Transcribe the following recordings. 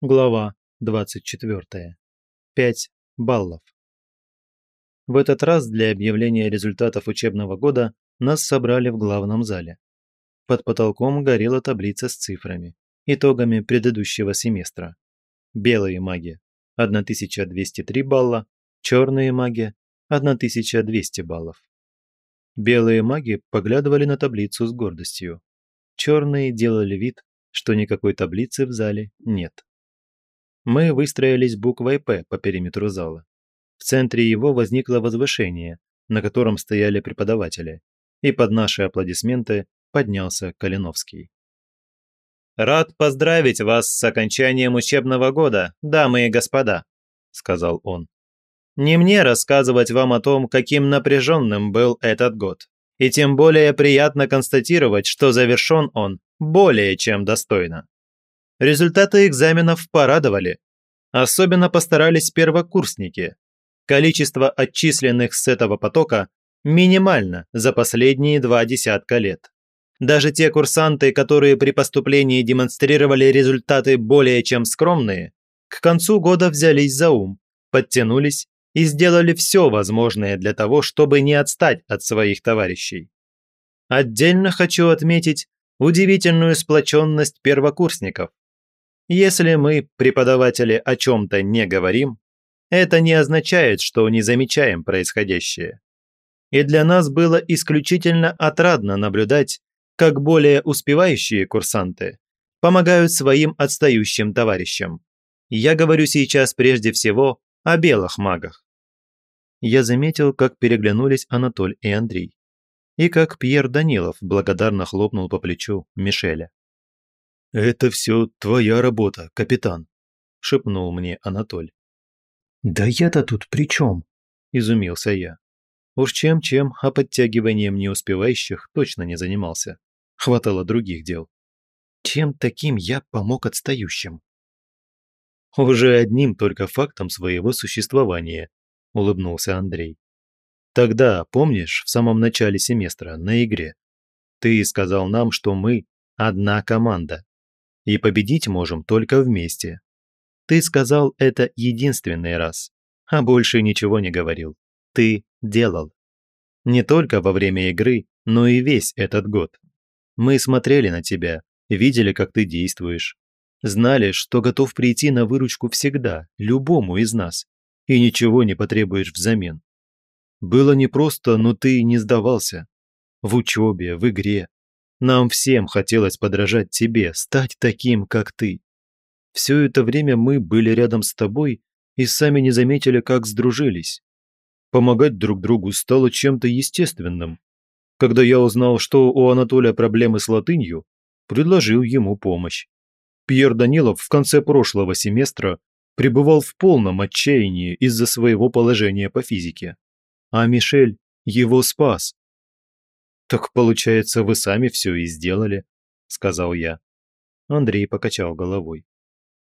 Глава 24. 5 баллов. В этот раз для объявления результатов учебного года нас собрали в главном зале. Под потолком горела таблица с цифрами, итогами предыдущего семестра. Белые маги – 1203 балла, черные маги – 1200 баллов. Белые маги поглядывали на таблицу с гордостью. Черные делали вид, что никакой таблицы в зале нет. Мы выстроились буквой «П» по периметру зала. В центре его возникло возвышение, на котором стояли преподаватели, и под наши аплодисменты поднялся Калиновский. «Рад поздравить вас с окончанием учебного года, дамы и господа», – сказал он. «Не мне рассказывать вам о том, каким напряженным был этот год. И тем более приятно констатировать, что завершен он более чем достойно. Результаты экзаменов порадовали. Особенно постарались первокурсники. Количество отчисленных с этого потока минимально за последние два десятка лет. Даже те курсанты, которые при поступлении демонстрировали результаты более чем скромные, к концу года взялись за ум, подтянулись и сделали все возможное для того, чтобы не отстать от своих товарищей. Отдельно хочу отметить удивительную сплоченность первокурсников, если мы, преподаватели, о чем-то не говорим, это не означает, что не замечаем происходящее. И для нас было исключительно отрадно наблюдать, как более успевающие курсанты помогают своим отстающим товарищам. Я говорю сейчас прежде всего о белых магах. Я заметил, как переглянулись Анатоль и Андрей. И как Пьер Данилов благодарно хлопнул по плечу Мишеля. «Это все твоя работа, капитан», – шепнул мне Анатоль. «Да я-то тут при чем?» – изумился я. Уж чем-чем, а подтягиванием неуспевающих точно не занимался. Хватало других дел. Чем таким я помог отстающим? Уже одним только фактом своего существования, улыбнулся Андрей. Тогда, помнишь, в самом начале семестра, на игре, ты сказал нам, что мы одна команда и победить можем только вместе. Ты сказал это единственный раз, а больше ничего не говорил. Ты делал. Не только во время игры, но и весь этот год. Мы смотрели на тебя, видели, как ты действуешь. Знали, что готов прийти на выручку всегда, любому из нас, и ничего не потребуешь взамен. Было непросто, но ты не сдавался. В учебе, в игре, нам всем хотелось подражать тебе, стать таким, как ты. Все это время мы были рядом с тобой и сами не заметили, как сдружились. Помогать друг другу стало чем-то естественным. Когда я узнал, что у Анатолия проблемы с латынью, предложил ему помощь. Пьер Данилов в конце прошлого семестра пребывал в полном отчаянии из-за своего положения по физике. А Мишель его спас, «Так, получается, вы сами все и сделали», – сказал я. Андрей покачал головой.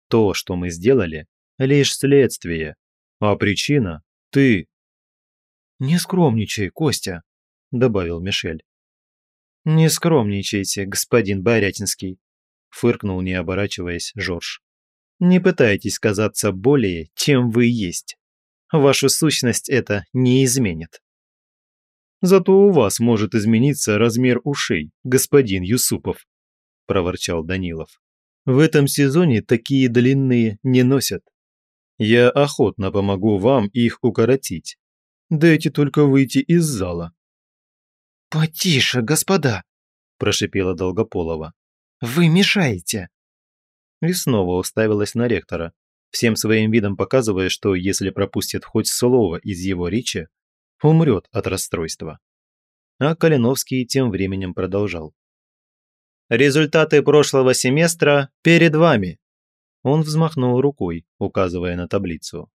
«То, что мы сделали, лишь следствие, а причина – ты». «Не скромничай, Костя», – добавил Мишель. «Не скромничайте, господин Борятинский», – фыркнул, не оборачиваясь, Жорж. «Не пытайтесь казаться более, чем вы есть. Вашу сущность это не изменит». Зато у вас может измениться размер ушей, господин Юсупов», – проворчал Данилов. «В этом сезоне такие длинные не носят. Я охотно помогу вам их укоротить. Дайте только выйти из зала». «Потише, господа!» – прошипела Долгополова. «Вы мешаете!» И снова уставилась на ректора, всем своим видом показывая, что если пропустит хоть слово из его речи, умрет от расстройства. А Калиновский тем временем продолжал. «Результаты прошлого семестра перед вами!» Он взмахнул рукой, указывая на таблицу.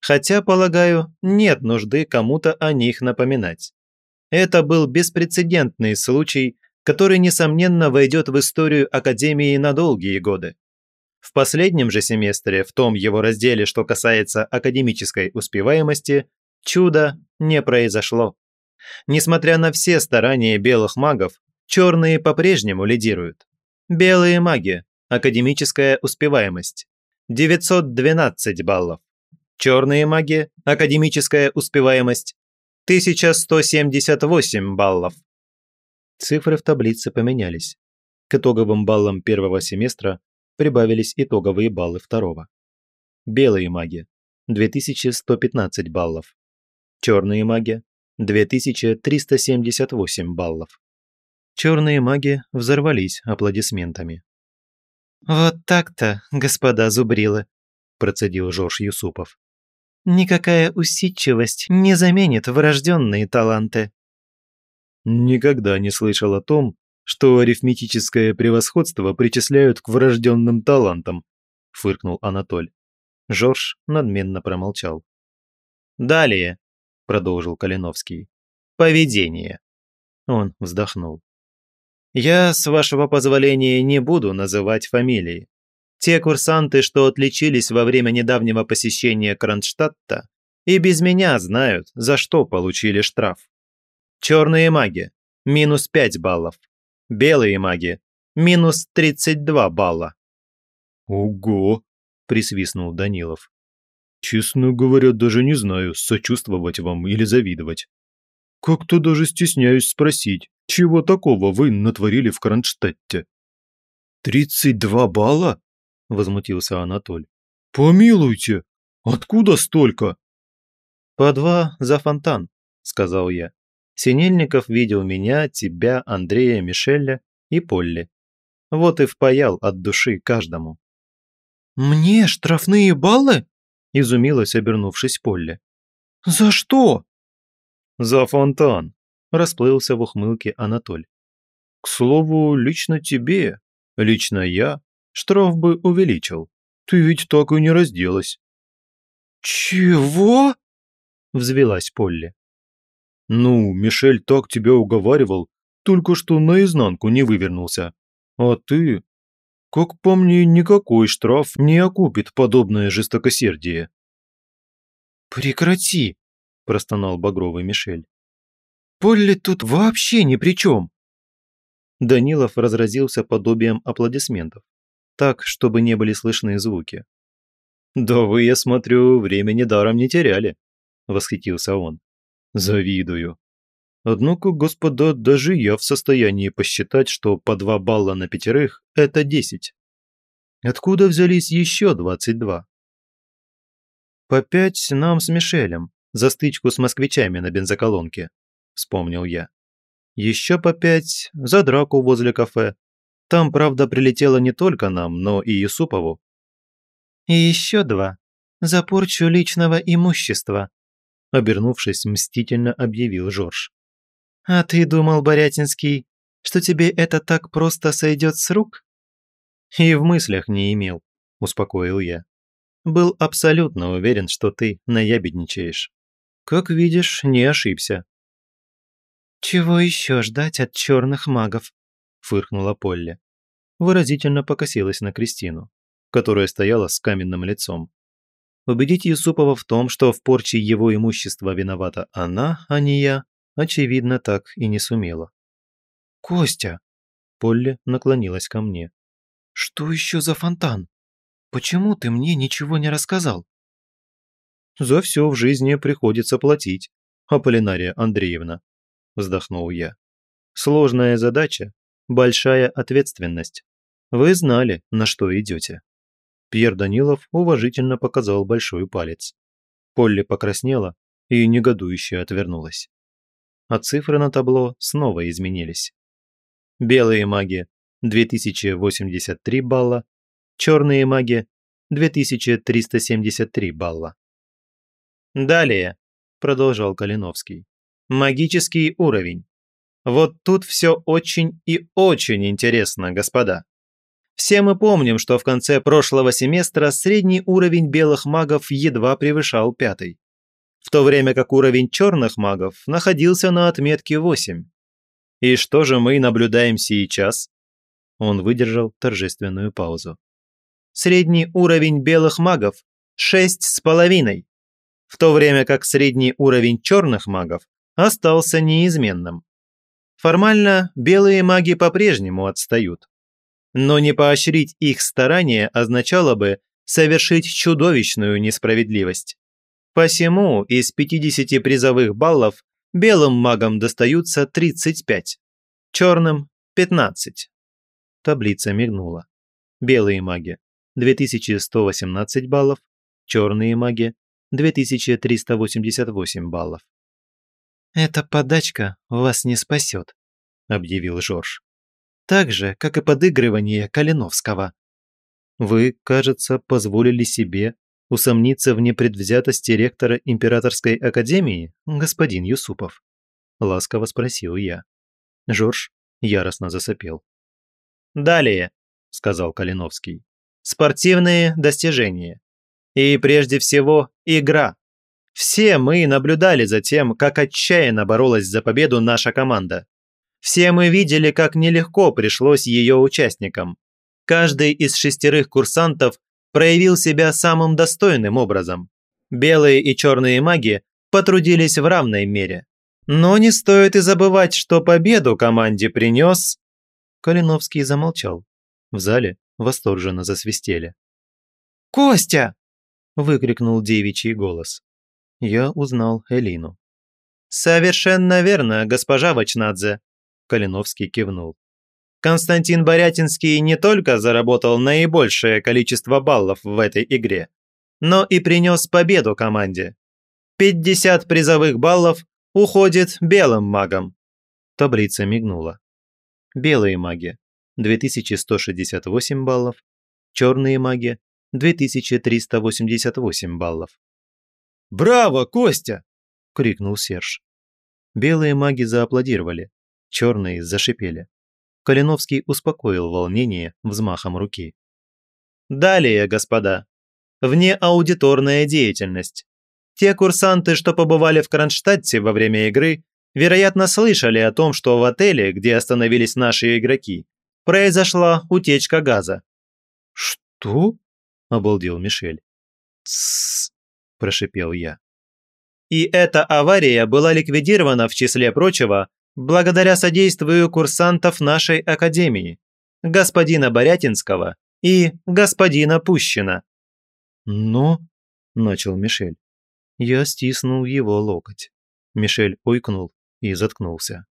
«Хотя, полагаю, нет нужды кому-то о них напоминать. Это был беспрецедентный случай, который, несомненно, войдет в историю Академии на долгие годы. В последнем же семестре, в том его разделе, что касается академической успеваемости, чудо не произошло. Несмотря на все старания белых магов, черные по-прежнему лидируют. Белые маги – академическая успеваемость. 912 баллов. Черные маги, академическая успеваемость 1178 баллов. Цифры в таблице поменялись. К итоговым баллам первого семестра прибавились итоговые баллы второго. Белые маги – 2115 баллов. Черные маги – 2378 баллов. Черные маги взорвались аплодисментами. «Вот так-то, господа зубрилы», – процедил Жорж Юсупов. «Никакая усидчивость не заменит врожденные таланты». Никогда не слышал о том, что арифметическое превосходство причисляют к врожденным талантам», – фыркнул Анатоль. Жорж надменно промолчал. «Далее», – продолжил Калиновский, – «поведение». Он вздохнул. «Я, с вашего позволения, не буду называть фамилии. Те курсанты, что отличились во время недавнего посещения Кронштадта, и без меня знают, за что получили штраф. Черные маги – минус 5 баллов. Белые маги – минус 32 балла. «Ого!» – присвистнул Данилов. «Честно говоря, даже не знаю, сочувствовать вам или завидовать. Как-то даже стесняюсь спросить, чего такого вы натворили в Кронштадте?» «Тридцать два балла?» – возмутился Анатоль. «Помилуйте! Откуда столько?» «По два за фонтан», – сказал я. Синельников видел меня, тебя, Андрея, Мишеля и Полли. Вот и впаял от души каждому. «Мне штрафные баллы?» – изумилась, обернувшись Полли. «За что?» «За фонтан», – расплылся в ухмылке Анатоль. «К слову, лично тебе, лично я, штраф бы увеличил. Ты ведь так и не разделась». «Чего?» – взвелась Полли. «Ну, Мишель так тебя уговаривал, только что наизнанку не вывернулся. А ты? Как по мне, никакой штраф не окупит подобное жестокосердие». «Прекрати!» – простонал багровый Мишель. «Полли тут вообще ни при чем!» Данилов разразился подобием аплодисментов, так, чтобы не были слышны звуки. «Да вы, я смотрю, времени даром не теряли», – восхитился он. Завидую. Однако, господа, даже я в состоянии посчитать, что по два балла на пятерых – это десять. Откуда взялись еще двадцать два? По пять нам с Мишелем, за стычку с москвичами на бензоколонке, вспомнил я. Еще по пять за драку возле кафе. Там, правда, прилетело не только нам, но и Юсупову. И еще два за порчу личного имущества, обернувшись, мстительно объявил Жорж. «А ты думал, Борятинский, что тебе это так просто сойдет с рук?» «И в мыслях не имел», – успокоил я. «Был абсолютно уверен, что ты наябедничаешь. Как видишь, не ошибся». «Чего еще ждать от черных магов?» – фыркнула Полли. Выразительно покосилась на Кристину, которая стояла с каменным лицом. Убедить Юсупова в том, что в порче его имущества виновата она, а не я, очевидно, так и не сумела. «Костя!» Полли наклонилась ко мне. «Что еще за фонтан? Почему ты мне ничего не рассказал?» «За все в жизни приходится платить, Аполлинария Андреевна», вздохнул я. «Сложная задача, большая ответственность. Вы знали, на что идете». Пьер Данилов уважительно показал большой палец. Полли покраснела и негодующе отвернулась. А цифры на табло снова изменились. Белые маги – 2083 балла, черные маги – 2373 балла. «Далее», – продолжал Калиновский, – «магический уровень. Вот тут все очень и очень интересно, господа. Все мы помним, что в конце прошлого семестра средний уровень белых магов едва превышал пятый, в то время как уровень черных магов находился на отметке 8. И что же мы наблюдаем сейчас? Он выдержал торжественную паузу. Средний уровень белых магов – шесть с половиной, в то время как средний уровень черных магов остался неизменным. Формально белые маги по-прежнему отстают но не поощрить их старания означало бы совершить чудовищную несправедливость. Посему из 50 призовых баллов белым магам достаются 35, черным – 15. Таблица мигнула. Белые маги – 2118 баллов, черные маги – 2388 баллов. «Эта подачка вас не спасет», – объявил Жорж. «Так же, как и подыгрывание Калиновского». «Вы, кажется, позволили себе усомниться в непредвзятости ректора Императорской Академии, господин Юсупов?» – ласково спросил я. Жорж яростно засопел. «Далее», – сказал Калиновский, – «спортивные достижения. И прежде всего игра. Все мы наблюдали за тем, как отчаянно боролась за победу наша команда. Все мы видели, как нелегко пришлось ее участникам. Каждый из шестерых курсантов проявил себя самым достойным образом. Белые и черные маги потрудились в равной мере. Но не стоит и забывать, что победу команде принес... Калиновский замолчал. В зале восторженно засвистели. «Костя!» – выкрикнул девичий голос. Я узнал Элину. «Совершенно верно, госпожа Вачнадзе», – Калиновский кивнул. Константин Борятинский не только заработал наибольшее количество баллов в этой игре, но и принес победу команде. 50 призовых баллов уходит белым магам. Таблица мигнула. Белые маги – 2168 баллов, черные маги – 2388 баллов. «Браво, Костя!» – крикнул Серж. Белые маги зааплодировали, черные зашипели. Калиновский успокоил волнение взмахом руки. Далее, господа. Внеаудиторная деятельность. Те курсанты, что побывали в Кронштадте во время игры, вероятно, слышали о том, что в отеле, где остановились наши игроки, произошла утечка газа. «Что?» – обалдел Мишель. «Тссс», – прошипел я. И эта авария была ликвидирована, в числе прочего, благодаря содействию курсантов нашей академии, господина Борятинского и господина Пущина». «Но...» – начал Мишель. Я стиснул его локоть. Мишель ойкнул и заткнулся.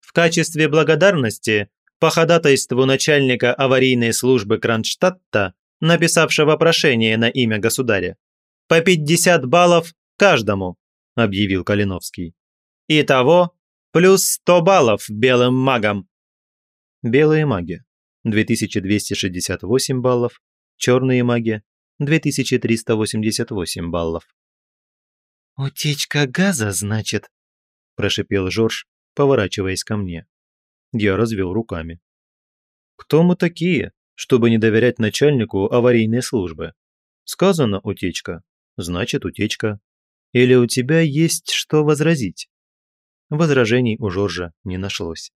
В качестве благодарности по ходатайству начальника аварийной службы Кронштадта, написавшего прошение на имя государя, по 50 баллов каждому, объявил Калиновский. Итого Плюс 100 баллов белым магам. Белые маги. 2268 баллов. Черные маги. 2388 баллов. «Утечка газа, значит?» – прошипел Жорж, поворачиваясь ко мне. Я развел руками. «Кто мы такие, чтобы не доверять начальнику аварийной службы? Сказано утечка, значит утечка. Или у тебя есть что возразить?» Возражений у Жоржа не нашлось.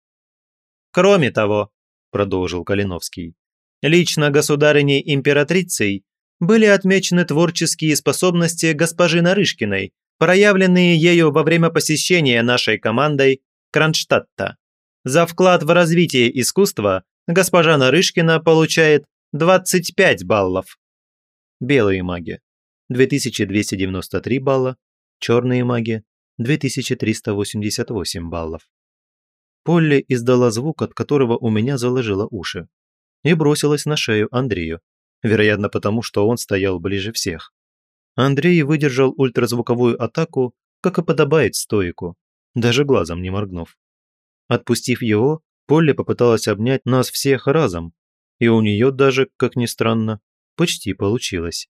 «Кроме того», – продолжил Калиновский, – «лично государыней императрицей были отмечены творческие способности госпожи Нарышкиной, проявленные ею во время посещения нашей командой Кронштадта. За вклад в развитие искусства госпожа Нарышкина получает 25 баллов. Белые маги – 2293 балла, черные маги 2388 баллов. Полли издала звук, от которого у меня заложило уши, и бросилась на шею Андрею, вероятно потому, что он стоял ближе всех. Андрей выдержал ультразвуковую атаку, как и подобает стоику, даже глазом не моргнув. Отпустив его, Полли попыталась обнять нас всех разом, и у нее даже, как ни странно, почти получилось.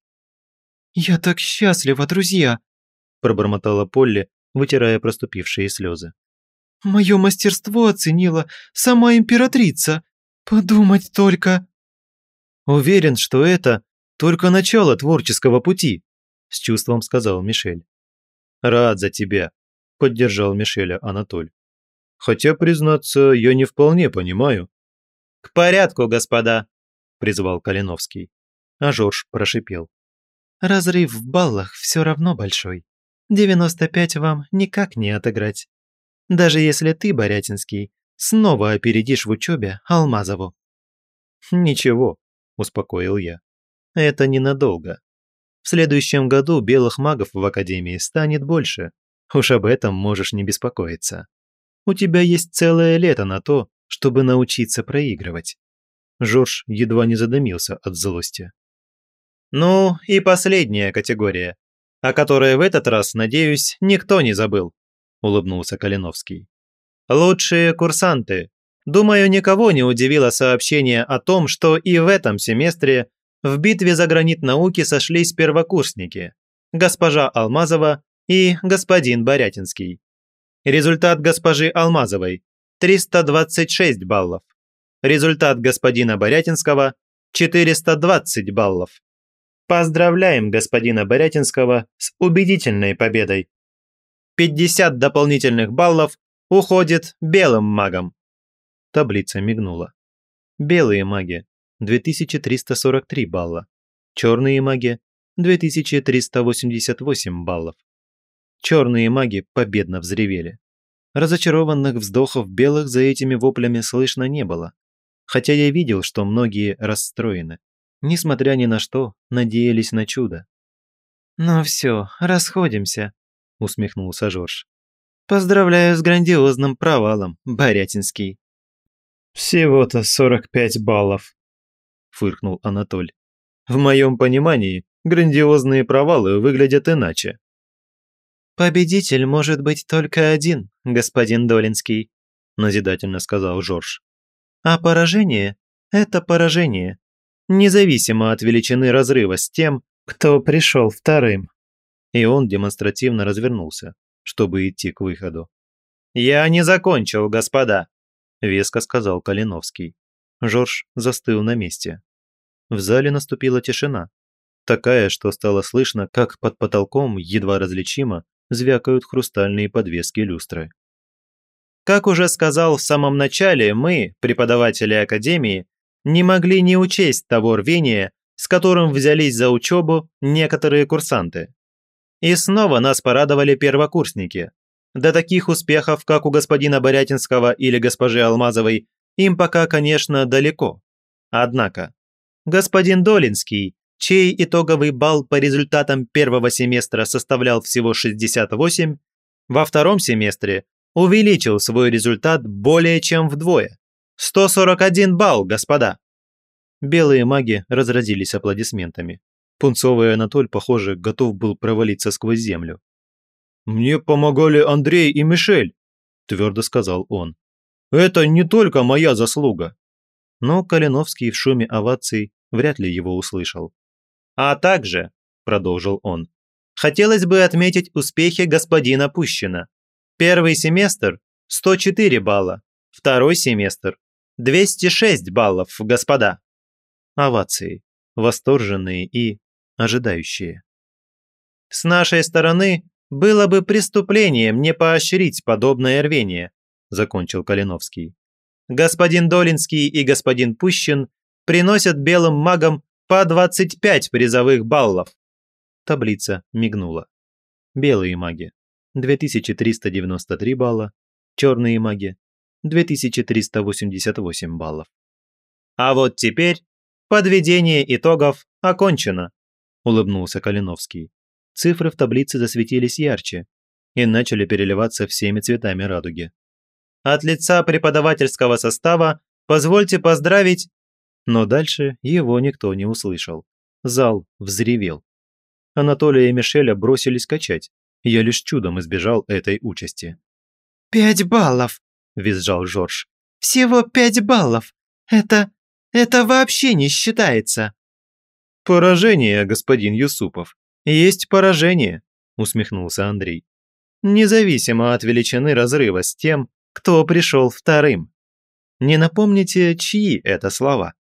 «Я так счастлива, друзья!» – пробормотала Полли, вытирая проступившие слезы. «Мое мастерство оценила сама императрица. Подумать только!» «Уверен, что это только начало творческого пути», с чувством сказал Мишель. «Рад за тебя», – поддержал Мишеля Анатоль. «Хотя, признаться, я не вполне понимаю». «К порядку, господа», – призвал Калиновский. А Жорж прошипел. «Разрыв в баллах все равно большой. 95 вам никак не отыграть. Даже если ты, Борятинский, снова опередишь в учебе Алмазову». «Ничего», – успокоил я. это ненадолго. В следующем году белых магов в Академии станет больше. Уж об этом можешь не беспокоиться. У тебя есть целое лето на то, чтобы научиться проигрывать. Жорж едва не задымился от злости. Ну и последняя категория, о которой в этот раз, надеюсь, никто не забыл, улыбнулся Калиновский. Лучшие курсанты. Думаю, никого не удивило сообщение о том, что и в этом семестре в битве за гранит науки сошлись первокурсники, госпожа Алмазова и господин Борятинский. Результат госпожи Алмазовой – 326 баллов. Результат господина Борятинского – 420 баллов. Поздравляем господина Борятинского с убедительной победой. 50 дополнительных баллов уходит белым магам. Таблица мигнула. Белые маги 2343 балла. Черные маги 2388 баллов. Черные маги победно взревели. Разочарованных вздохов белых за этими воплями слышно не было. Хотя я видел, что многие расстроены. Несмотря ни на что, надеялись на чудо. «Ну все, расходимся», – усмехнулся Жорж. «Поздравляю с грандиозным провалом, Борятинский». «Всего-то 45 баллов», – фыркнул Анатоль. «В моем понимании, грандиозные провалы выглядят иначе». «Победитель может быть только один, господин Долинский», – назидательно сказал Жорж. «А поражение – это поражение, независимо от величины разрыва с тем, кто пришел вторым». И он демонстративно развернулся, чтобы идти к выходу. «Я не закончил, господа», – веско сказал Калиновский. Жорж застыл на месте. В зале наступила тишина. Такая, что стало слышно, как под потолком, едва различимо, звякают хрустальные подвески люстры. Как уже сказал в самом начале, мы, преподаватели Академии, не могли не учесть того рвения, с которым взялись за учебу некоторые курсанты. И снова нас порадовали первокурсники. До таких успехов, как у господина Борятинского или госпожи Алмазовой, им пока, конечно, далеко. Однако, господин Долинский чей итоговый балл по результатам первого семестра составлял всего 68, во втором семестре увеличил свой результат более чем вдвое. 141 балл, господа! Белые маги разразились аплодисментами. Пунцовый Анатоль, похоже, готов был провалиться сквозь землю. «Мне помогали Андрей и Мишель», – твердо сказал он. «Это не только моя заслуга». Но Калиновский в шуме оваций вряд ли его услышал. А также, продолжил он, хотелось бы отметить успехи господина Пущина. Первый семестр – 104 балла, второй семестр – 206 баллов, господа. Овации, восторженные и ожидающие. С нашей стороны было бы преступлением не поощрить подобное рвение, закончил Калиновский. Господин Долинский и господин Пущин приносят белым магам по 25 призовых баллов. Таблица мигнула. Белые маги – 2393 балла, черные маги – 2388 баллов. А вот теперь подведение итогов окончено, улыбнулся Калиновский. Цифры в таблице засветились ярче и начали переливаться всеми цветами радуги. От лица преподавательского состава позвольте поздравить но дальше его никто не услышал. Зал взревел. Анатолия и Мишеля бросились качать. Я лишь чудом избежал этой участи. «Пять баллов!» – визжал Жорж. «Всего пять баллов! Это... это вообще не считается!» «Поражение, господин Юсупов. Есть поражение», – усмехнулся Андрей. «Независимо от величины разрыва с тем, кто пришел вторым. Не напомните, чьи это слова?»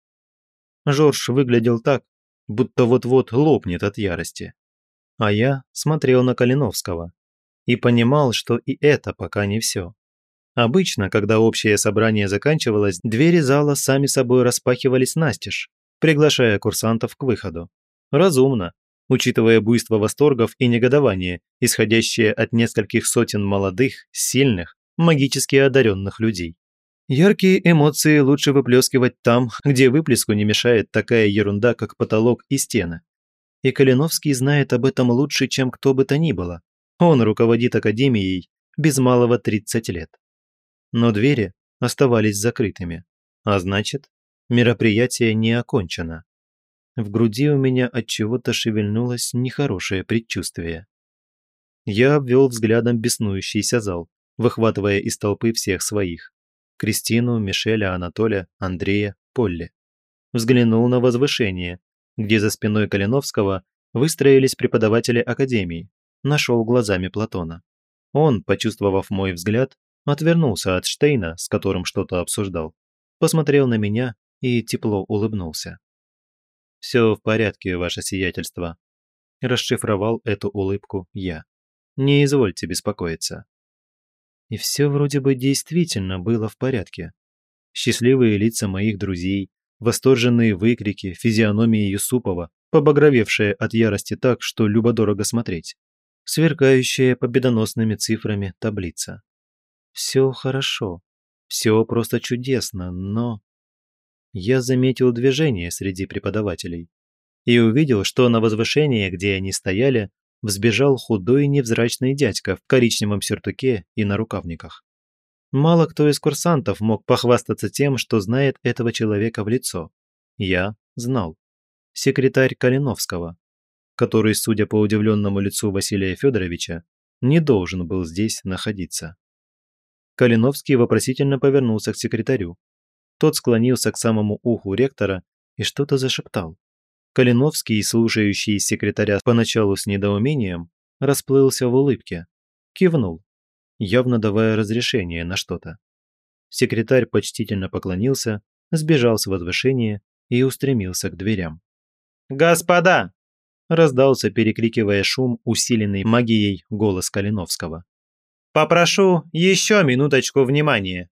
Жорж выглядел так, будто вот-вот лопнет от ярости. А я смотрел на Калиновского и понимал, что и это пока не все. Обычно, когда общее собрание заканчивалось, двери зала сами собой распахивались настежь, приглашая курсантов к выходу. Разумно, учитывая буйство восторгов и негодование, исходящее от нескольких сотен молодых, сильных, магически одаренных людей. Яркие эмоции лучше выплескивать там, где выплеску не мешает такая ерунда, как потолок и стены. И Калиновский знает об этом лучше, чем кто бы то ни было. Он руководит академией без малого 30 лет. Но двери оставались закрытыми, а значит, мероприятие не окончено. В груди у меня от чего-то шевельнулось нехорошее предчувствие. Я обвел взглядом беснующийся зал, выхватывая из толпы всех своих. Кристину, Мишеля, Анатолия, Андрея, Полли. Взглянул на возвышение, где за спиной Калиновского выстроились преподаватели академии. Нашел глазами Платона. Он, почувствовав мой взгляд, отвернулся от Штейна, с которым что-то обсуждал, посмотрел на меня и тепло улыбнулся. «Все в порядке, ваше сиятельство», – расшифровал эту улыбку я. «Не извольте беспокоиться». И все вроде бы действительно было в порядке. Счастливые лица моих друзей, восторженные выкрики, физиономии Юсупова, побагровевшие от ярости так, что любо-дорого смотреть, сверкающая победоносными цифрами таблица. Все хорошо, все просто чудесно, но... Я заметил движение среди преподавателей и увидел, что на возвышении, где они стояли, взбежал худой невзрачный дядька в коричневом сюртуке и на рукавниках. Мало кто из курсантов мог похвастаться тем, что знает этого человека в лицо. Я знал. Секретарь Калиновского, который, судя по удивленному лицу Василия Федоровича, не должен был здесь находиться. Калиновский вопросительно повернулся к секретарю. Тот склонился к самому уху ректора и что-то зашептал. Калиновский, слушающий секретаря поначалу с недоумением, расплылся в улыбке, кивнул, явно давая разрешение на что-то. Секретарь почтительно поклонился, сбежал с возвышения и устремился к дверям. «Господа!» – раздался, перекрикивая шум, усиленный магией голос Калиновского. «Попрошу еще минуточку внимания.